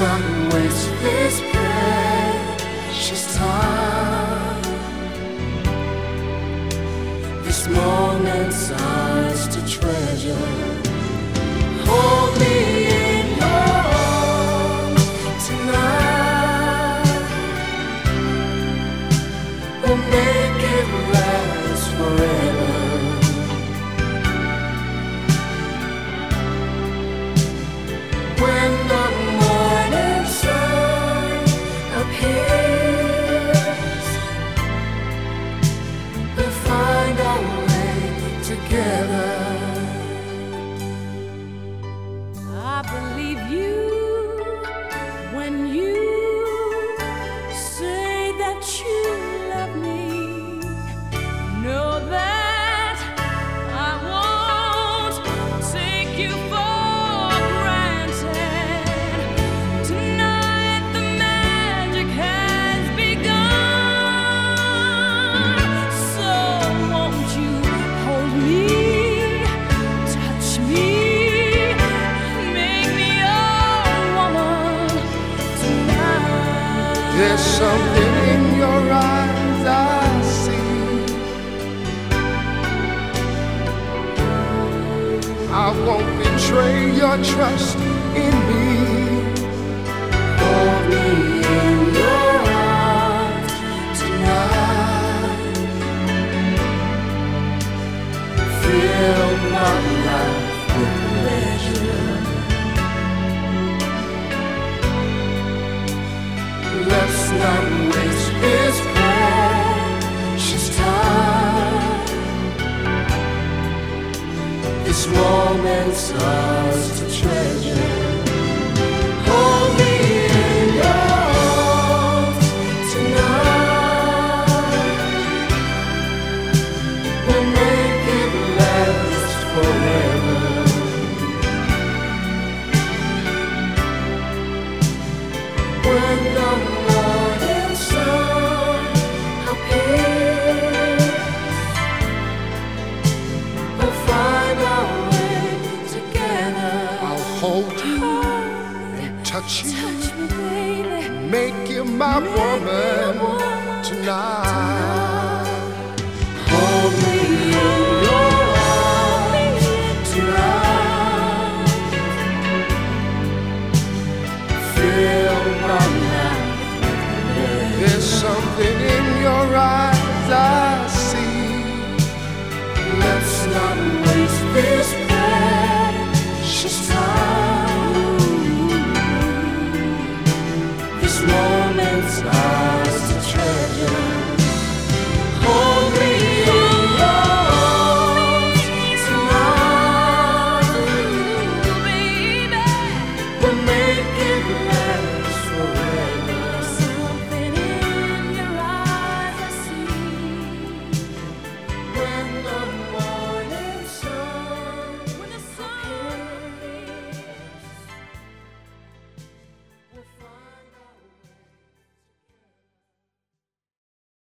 Not waste this precious time. This moment's ours to treasure. Hold me in your arms tonight. There's something in your eyes I see. I won't betray your trust in me. Moment's ours to treasure. touch you. Touch me, baby. Make you my Make woman, woman, tonight. tonight.